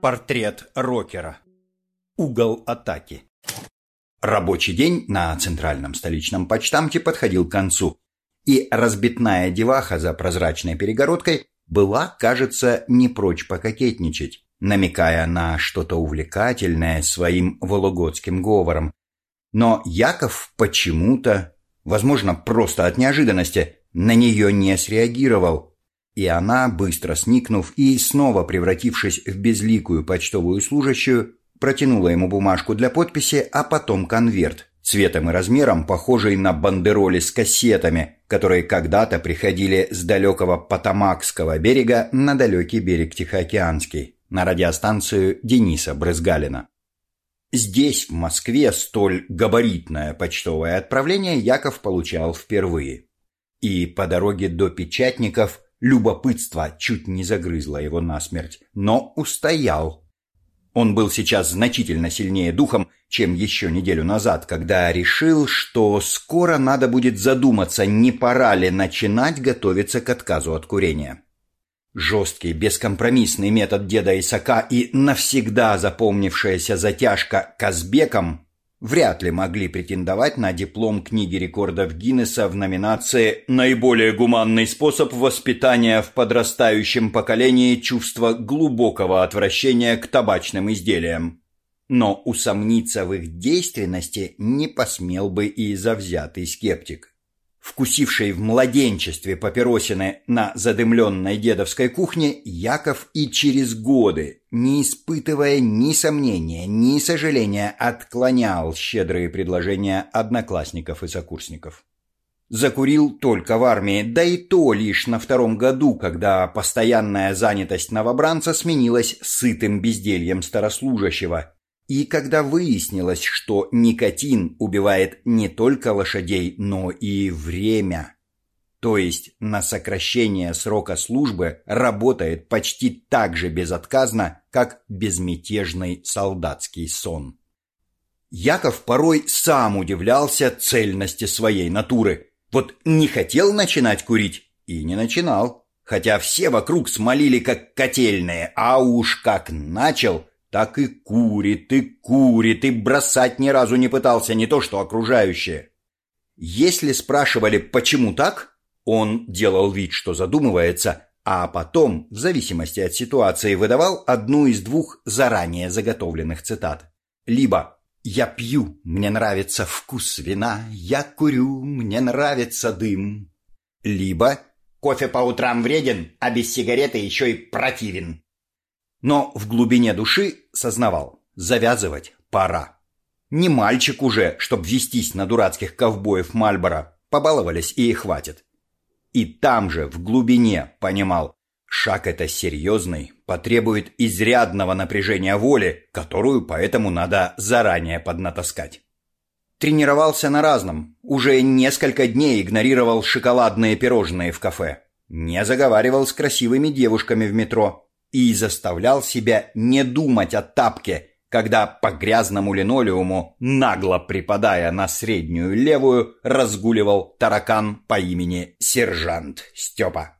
Портрет рокера. Угол атаки. Рабочий день на центральном столичном почтамте подходил к концу, и разбитная деваха за прозрачной перегородкой была, кажется, не прочь пококетничать, намекая на что-то увлекательное своим вологодским говором. Но Яков почему-то, возможно, просто от неожиданности, на нее не среагировал, и она, быстро сникнув и снова превратившись в безликую почтовую служащую, протянула ему бумажку для подписи, а потом конверт, цветом и размером похожий на бандероли с кассетами, которые когда-то приходили с далекого Потамакского берега на далекий берег Тихоокеанский, на радиостанцию Дениса Брызгалина. Здесь, в Москве, столь габаритное почтовое отправление Яков получал впервые. И по дороге до Печатников – Любопытство чуть не загрызло его насмерть, но устоял. Он был сейчас значительно сильнее духом, чем еще неделю назад, когда решил, что скоро надо будет задуматься, не пора ли начинать готовиться к отказу от курения. Жесткий, бескомпромиссный метод деда Исака и навсегда запомнившаяся затяжка Казбеком вряд ли могли претендовать на диплом книги рекордов Гиннесса в номинации «Наиболее гуманный способ воспитания в подрастающем поколении чувства глубокого отвращения к табачным изделиям». Но усомниться в их действенности не посмел бы и завзятый скептик вкусивший в младенчестве папиросины на задымленной дедовской кухне, Яков и через годы, не испытывая ни сомнения, ни сожаления, отклонял щедрые предложения одноклассников и сокурсников. Закурил только в армии, да и то лишь на втором году, когда постоянная занятость новобранца сменилась сытым бездельем старослужащего, и когда выяснилось, что никотин убивает не только лошадей, но и время, то есть на сокращение срока службы работает почти так же безотказно, как безмятежный солдатский сон. Яков порой сам удивлялся цельности своей натуры. Вот не хотел начинать курить и не начинал, хотя все вокруг смолили как котельные, а уж как начал – так и курит, и курит, и бросать ни разу не пытался, не то что окружающие. Если спрашивали, почему так, он делал вид, что задумывается, а потом, в зависимости от ситуации, выдавал одну из двух заранее заготовленных цитат. Либо «Я пью, мне нравится вкус вина, я курю, мне нравится дым». Либо «Кофе по утрам вреден, а без сигареты еще и противен». Но в глубине души сознавал, завязывать пора. Не мальчик уже, чтоб вестись на дурацких ковбоев Мальбора, побаловались и хватит. И там же, в глубине, понимал, шаг это серьезный, потребует изрядного напряжения воли, которую поэтому надо заранее поднатаскать. Тренировался на разном, уже несколько дней игнорировал шоколадные пирожные в кафе, не заговаривал с красивыми девушками в метро, и заставлял себя не думать о тапке, когда по грязному линолеуму, нагло припадая на среднюю левую, разгуливал таракан по имени Сержант Степа.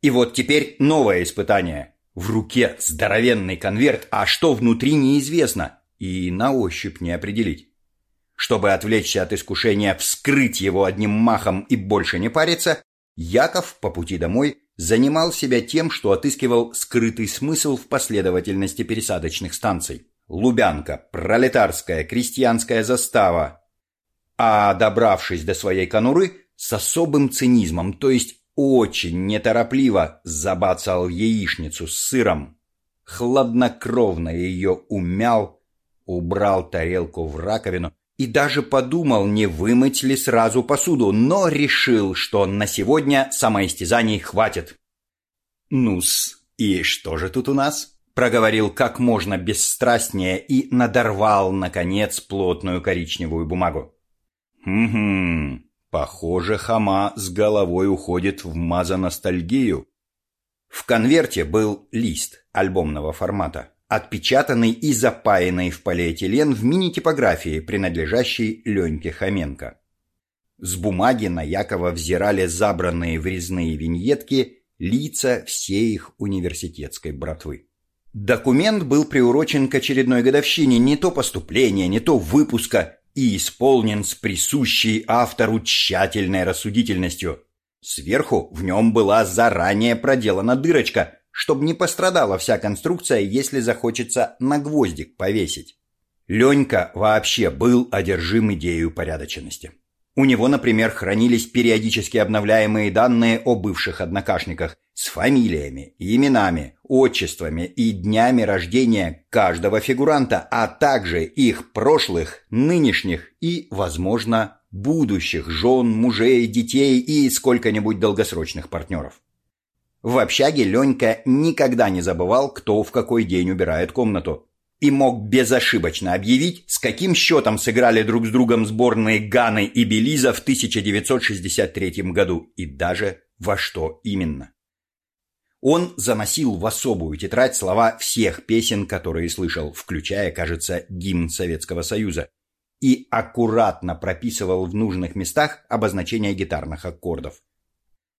И вот теперь новое испытание. В руке здоровенный конверт, а что внутри неизвестно, и на ощупь не определить. Чтобы отвлечься от искушения вскрыть его одним махом и больше не париться, Яков по пути домой занимал себя тем, что отыскивал скрытый смысл в последовательности пересадочных станций. Лубянка, пролетарская, крестьянская застава. А добравшись до своей конуры, с особым цинизмом, то есть очень неторопливо, забацал яичницу с сыром. Хладнокровно ее умял, убрал тарелку в раковину и даже подумал, не вымыть ли сразу посуду, но решил, что на сегодня самоистязаний хватит. «Ну-с, и что же тут у нас?» Проговорил как можно бесстрастнее и надорвал, наконец, плотную коричневую бумагу. «Угу, похоже, хама с головой уходит в мазоностальгию». В конверте был лист альбомного формата отпечатанный и запаянный в полиэтилен в мини-типографии, принадлежащей Леньке Хоменко. С бумаги на Якова взирали забранные врезные виньетки лица всей их университетской братвы. Документ был приурочен к очередной годовщине не то поступления, не то выпуска и исполнен с присущей автору тщательной рассудительностью. Сверху в нем была заранее проделана дырочка, чтобы не пострадала вся конструкция, если захочется на гвоздик повесить. Ленька вообще был одержим идеей упорядоченности. У него, например, хранились периодически обновляемые данные о бывших однокашниках с фамилиями, именами, отчествами и днями рождения каждого фигуранта, а также их прошлых, нынешних и, возможно, будущих жен, мужей, детей и сколько-нибудь долгосрочных партнеров. В общаге Ленька никогда не забывал, кто в какой день убирает комнату, и мог безошибочно объявить, с каким счетом сыграли друг с другом сборные Ганы и Белиза в 1963 году, и даже во что именно. Он заносил в особую тетрадь слова всех песен, которые слышал, включая, кажется, гимн Советского Союза, и аккуратно прописывал в нужных местах обозначения гитарных аккордов.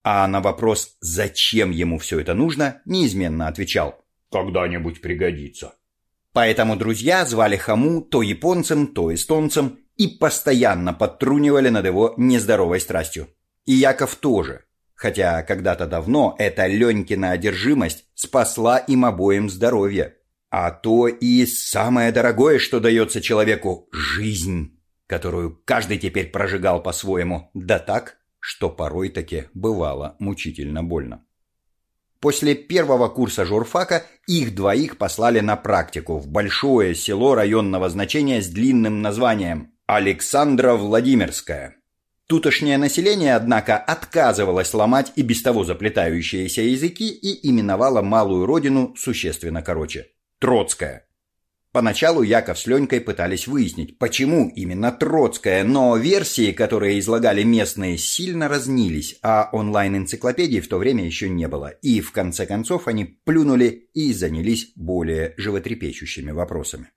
А на вопрос, зачем ему все это нужно, неизменно отвечал «когда-нибудь пригодится». Поэтому друзья звали Хаму то японцем, то эстонцем и постоянно подтрунивали над его нездоровой страстью. И Яков тоже, хотя когда-то давно эта Ленькина одержимость спасла им обоим здоровье. А то и самое дорогое, что дается человеку – жизнь, которую каждый теперь прожигал по-своему, да так, что порой таки бывало мучительно больно. После первого курса журфака их двоих послали на практику в большое село районного значения с длинным названием Александро-Владимирское. Тутошнее население, однако, отказывалось ломать и без того заплетающиеся языки и именовало малую родину существенно короче – Троцкая. Поначалу Яков с Ленькой пытались выяснить, почему именно Троцкая, но версии, которые излагали местные, сильно разнились, а онлайн-энциклопедий в то время еще не было, и в конце концов они плюнули и занялись более животрепещущими вопросами.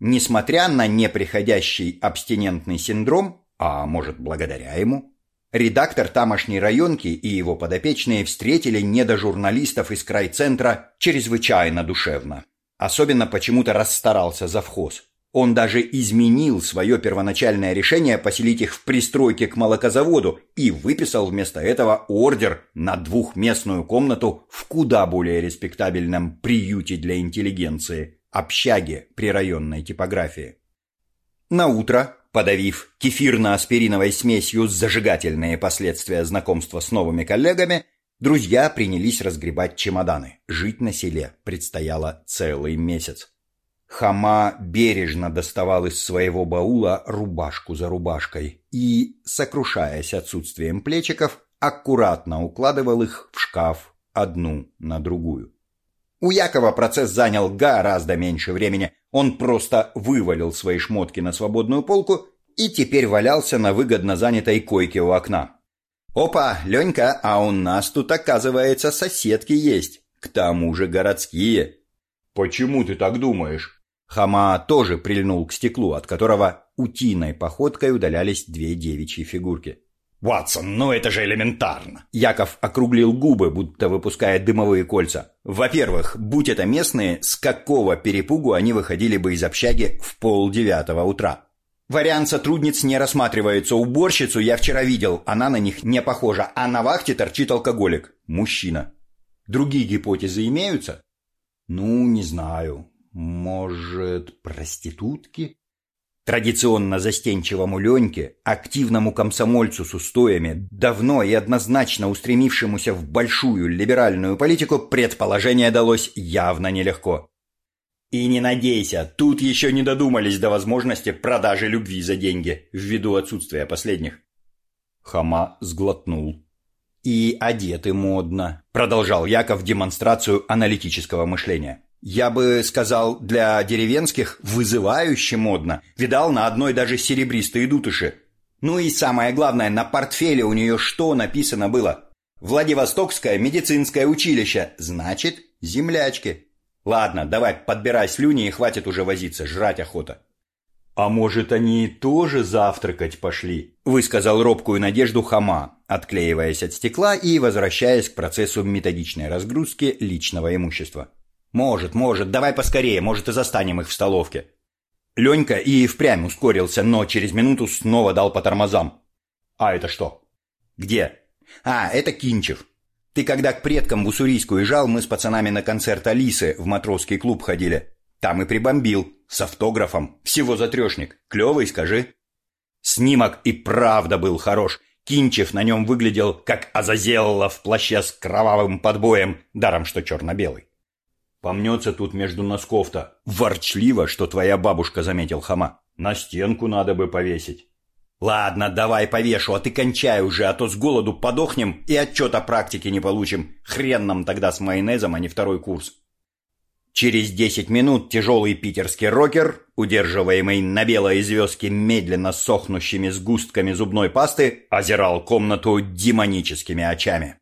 Несмотря на неприходящий абстинентный синдром, а может благодаря ему, редактор тамошней районки и его подопечные встретили недожурналистов из крайцентра чрезвычайно душевно. Особенно почему-то расстарался завхоз. Он даже изменил свое первоначальное решение поселить их в пристройке к молокозаводу и выписал вместо этого ордер на двухместную комнату в куда более респектабельном приюте для интеллигенции – общаге при районной типографии. На утро, подавив кефирно-аспириновой смесью зажигательные последствия знакомства с новыми коллегами, Друзья принялись разгребать чемоданы. Жить на селе предстояло целый месяц. Хама бережно доставал из своего баула рубашку за рубашкой и, сокрушаясь отсутствием плечиков, аккуратно укладывал их в шкаф одну на другую. У Якова процесс занял гораздо меньше времени. Он просто вывалил свои шмотки на свободную полку и теперь валялся на выгодно занятой койке у окна. «Опа, Ленька, а у нас тут, оказывается, соседки есть, к тому же городские». «Почему ты так думаешь?» Хама тоже прильнул к стеклу, от которого утиной походкой удалялись две девичьи фигурки. «Ватсон, ну это же элементарно!» Яков округлил губы, будто выпуская дымовые кольца. Во-первых, будь это местные, с какого перепугу они выходили бы из общаги в полдевятого утра? Вариант сотрудниц не рассматривается. Уборщицу я вчера видел, она на них не похожа, а на вахте торчит алкоголик. Мужчина. Другие гипотезы имеются? Ну, не знаю. Может, проститутки? Традиционно застенчивому Леньке, активному комсомольцу с устоями, давно и однозначно устремившемуся в большую либеральную политику, предположение далось явно нелегко. И не надейся, тут еще не додумались до возможности продажи любви за деньги, ввиду отсутствия последних. Хама сглотнул. «И одеты модно», — продолжал Яков демонстрацию аналитического мышления. «Я бы сказал, для деревенских вызывающе модно. Видал на одной даже серебристые дутыши. Ну и самое главное, на портфеле у нее что написано было? Владивостокское медицинское училище. Значит, землячки. Ладно, давай, подбирай слюни и хватит уже возиться, жрать охота. А может, они тоже завтракать пошли? Высказал робкую надежду Хама, отклеиваясь от стекла и возвращаясь к процессу методичной разгрузки личного имущества. Может, может, давай поскорее, может и застанем их в столовке. Ленька и впрямь ускорился, но через минуту снова дал по тормозам. А это что? Где? А, это Кинчев. Ты когда к предкам в Уссурийск уезжал, мы с пацанами на концерт Алисы в матросский клуб ходили. Там и прибомбил. С автографом. Всего за трешник. Клевый, скажи. Снимок и правда был хорош. Кинчев на нем выглядел, как Азазелла в плаще с кровавым подбоем, даром что черно-белый. Помнется тут между носков-то. Ворчливо, что твоя бабушка заметил хама. На стенку надо бы повесить. Ладно, давай повешу, а ты кончай уже, а то с голоду подохнем и отчет о практике не получим. Хрен нам тогда с майонезом, а не второй курс. Через десять минут тяжелый питерский рокер, удерживаемый на белой звездке медленно сохнущими сгустками зубной пасты, озирал комнату демоническими очами.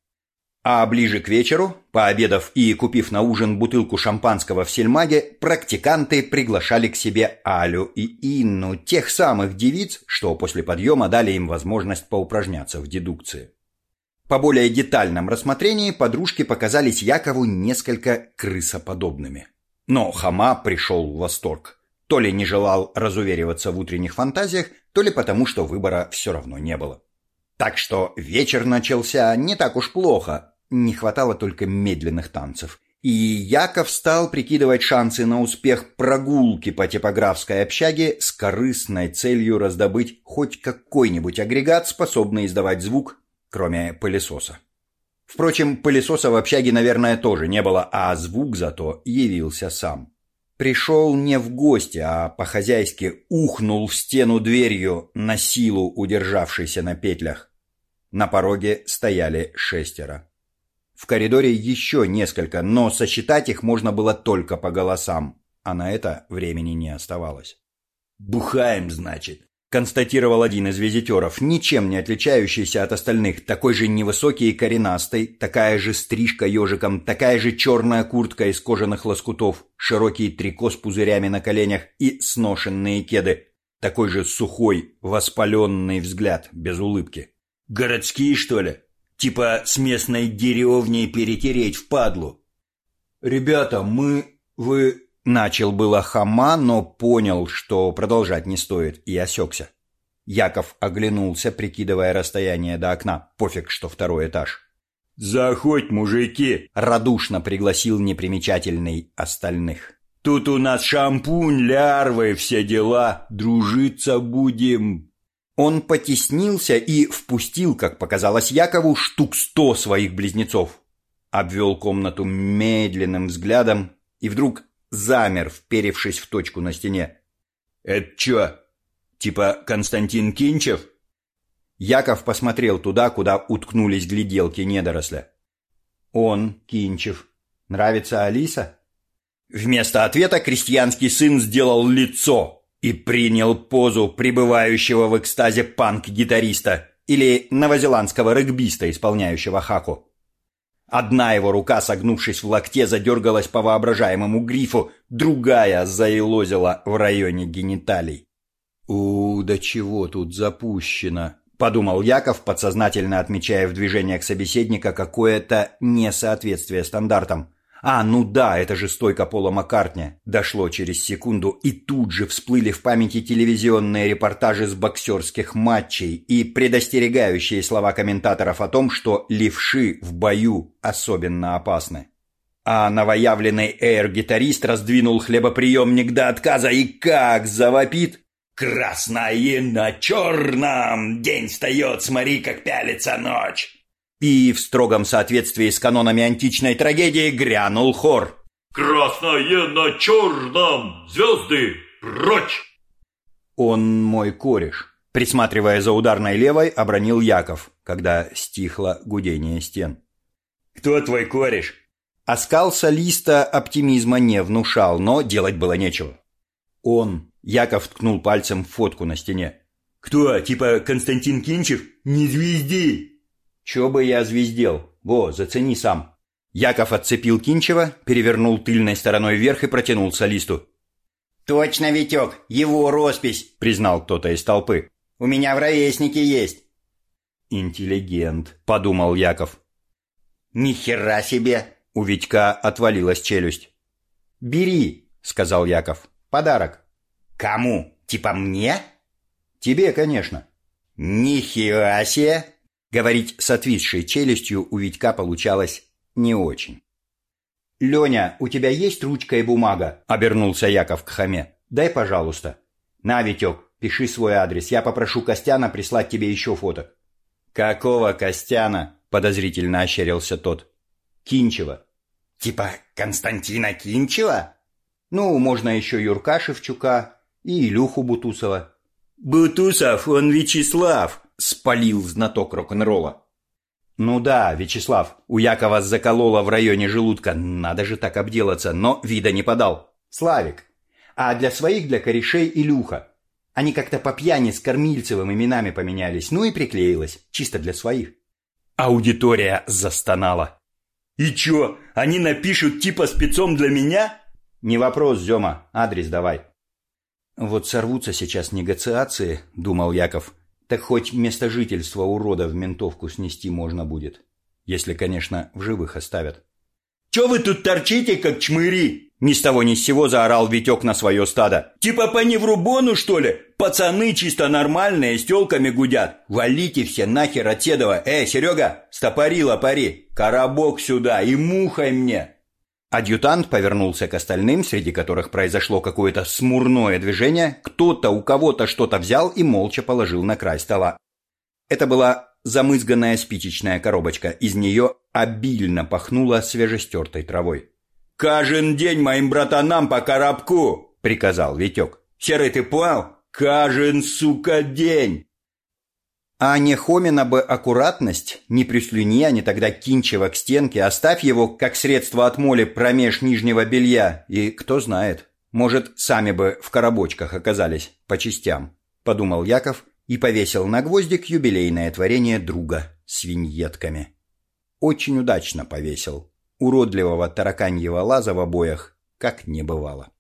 А ближе к вечеру, пообедав и купив на ужин бутылку шампанского в сельмаге, практиканты приглашали к себе Алю и Инну, тех самых девиц, что после подъема дали им возможность поупражняться в дедукции. По более детальном рассмотрении подружки показались Якову несколько крысоподобными. Но Хама пришел в восторг. То ли не желал разувериваться в утренних фантазиях, то ли потому, что выбора все равно не было. Так что вечер начался не так уж плохо, не хватало только медленных танцев. И Яков стал прикидывать шансы на успех прогулки по типографской общаге с корыстной целью раздобыть хоть какой-нибудь агрегат, способный издавать звук, кроме пылесоса. Впрочем, пылесоса в общаге, наверное, тоже не было, а звук зато явился сам. Пришел не в гости, а по-хозяйски ухнул в стену дверью, на силу удержавшейся на петлях. На пороге стояли шестеро. В коридоре еще несколько, но сосчитать их можно было только по голосам, а на это времени не оставалось. «Бухаем, значит», — констатировал один из визитеров, ничем не отличающийся от остальных, такой же невысокий и коренастый, такая же стрижка ежиком, такая же черная куртка из кожаных лоскутов, широкий трико с пузырями на коленях и сношенные кеды, такой же сухой, воспаленный взгляд, без улыбки. Городские, что ли? Типа с местной деревней перетереть в падлу. Ребята, мы... Вы... Начал было хама, но понял, что продолжать не стоит, и осекся. Яков оглянулся, прикидывая расстояние до окна. Пофиг, что второй этаж. «Заходь, мужики!» — радушно пригласил непримечательный остальных. «Тут у нас шампунь, лярвы, все дела. Дружиться будем. Он потеснился и впустил, как показалось Якову, штук сто своих близнецов. Обвел комнату медленным взглядом и вдруг замер, вперевшись в точку на стене. «Это чё, типа Константин Кинчев?» Яков посмотрел туда, куда уткнулись гляделки недоросля. «Он, Кинчев. Нравится Алиса?» Вместо ответа крестьянский сын сделал лицо, и принял позу пребывающего в экстазе панк-гитариста или новозеландского регбиста, исполняющего хаку. Одна его рука, согнувшись в локте, задергалась по воображаемому грифу, другая заилозила в районе гениталий. «У, да чего тут запущено?» — подумал Яков, подсознательно отмечая в движениях собеседника какое-то несоответствие стандартам. А, ну да, это же стойка Пола Маккартни. Дошло через секунду, и тут же всплыли в памяти телевизионные репортажи с боксерских матчей и предостерегающие слова комментаторов о том, что левши в бою особенно опасны. А новоявленный эйр-гитарист раздвинул хлебоприемник до отказа и как завопит «Красное на черном! День встает, смотри, как пялится ночь!» И в строгом соответствии с канонами античной трагедии грянул хор. «Красное на черном! Звезды прочь!» «Он мой кореш», — присматривая за ударной левой, обронил Яков, когда стихло гудение стен. «Кто твой кореш?» Оскал солиста оптимизма не внушал, но делать было нечего. «Он», — Яков ткнул пальцем в фотку на стене. «Кто, типа Константин Кинчев? Не звезди!» Чё бы я звездел? Во, зацени сам. Яков отцепил Кинчева, перевернул тыльной стороной вверх и протянул солисту. «Точно, Витек, его роспись!» — признал кто-то из толпы. «У меня в ровеснике есть!» «Интеллигент», — подумал Яков. «Ни хера себе!» У Витька отвалилась челюсть. «Бери», — сказал Яков. «Подарок». «Кому? Типа мне?» «Тебе, конечно». «Нихера себе!» Говорить с отвисшей челюстью у Витька получалось не очень. «Леня, у тебя есть ручка и бумага?» – обернулся Яков к хаме. «Дай, пожалуйста». «На, Витек, пиши свой адрес. Я попрошу Костяна прислать тебе еще фоток». «Какого Костяна?» – подозрительно ощерился тот. «Кинчева». «Типа Константина Кинчева?» «Ну, можно еще Юрка Шевчука и Илюху Бутусова». «Бутусов, он Вячеслав», – спалил знаток рок-н-ролла. Ну да, Вячеслав, у Якова заколола в районе желудка, надо же так обделаться, но вида не подал. Славик. А для своих, для корешей Илюха. Они как-то по пьяни с Кормильцевым именами поменялись, ну и приклеилось, чисто для своих. Аудитория застонала. «И чё, они напишут типа спецом для меня?» «Не вопрос, Зёма, адрес давай». «Вот сорвутся сейчас негациации», — думал Яков, так хоть место жительства урода в ментовку снести можно будет. Если, конечно, в живых оставят. «Чё вы тут торчите, как чмыри?» Ни с того ни с сего заорал Витек на свое стадо. «Типа по неврубону, что ли? Пацаны чисто нормальные, с тёлками гудят. Валите все нахер от Седова. Эй, Серега, стопорила пари. Коробок сюда и мухой мне!» Адъютант повернулся к остальным, среди которых произошло какое-то смурное движение. Кто-то у кого-то что-то взял и молча положил на край стола. Это была замызганная спичечная коробочка. Из нее обильно пахнуло свежестертой травой. «Каждый день моим братанам по коробку!» — приказал Витек. «Серый ты понял? Каждый, сука, день!» А не Хомина бы аккуратность, не прислюни, а не тогда Кинчева к стенке, оставь его как средство от моли промеж нижнего белья, и кто знает, может, сами бы в коробочках оказались по частям, подумал Яков и повесил на гвоздик юбилейное творение друга с виньетками. Очень удачно повесил. Уродливого тараканьего лаза в обоях как не бывало.